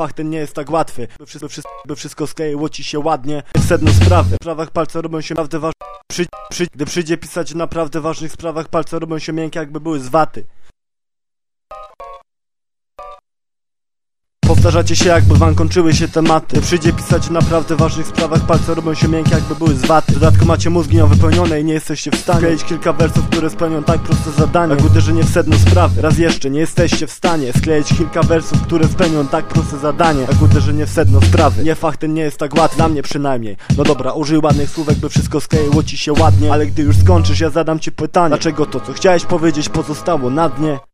fakt ten nie jest tak łatwy. By wszystko, by wszystko, by wszystko skleiło ci się ładnie. W sedno sprawy. W sprawach palce robią się naprawdę ważne przy, przy, Gdy przyjdzie pisać o naprawdę ważnych sprawach Palce robią się miękkie jakby były z waty Powtarzacie się jakby wam kończyły się tematy. Przyjdzie pisać o naprawdę ważnych sprawach Palce robią się miękkie jakby były z waty macie mózgi niewypełnione i nie jesteście w stanie Skleić kilka wersów, które spełnią tak proste zadanie. Jak uderzenie w sedno sprawy Raz jeszcze, nie jesteście w stanie Skleić kilka wersów, które spełnią tak proste zadanie. Jak uderzenie w sedno sprawy Nie fakt ten nie jest tak łatwy, dla mnie przynajmniej. No dobra, użyj ładnych słówek, by wszystko skleiło ci się ładnie. Ale gdy już skończysz, ja zadam ci pytanie. Dlaczego to, co chciałeś powiedzieć pozostało na dnie?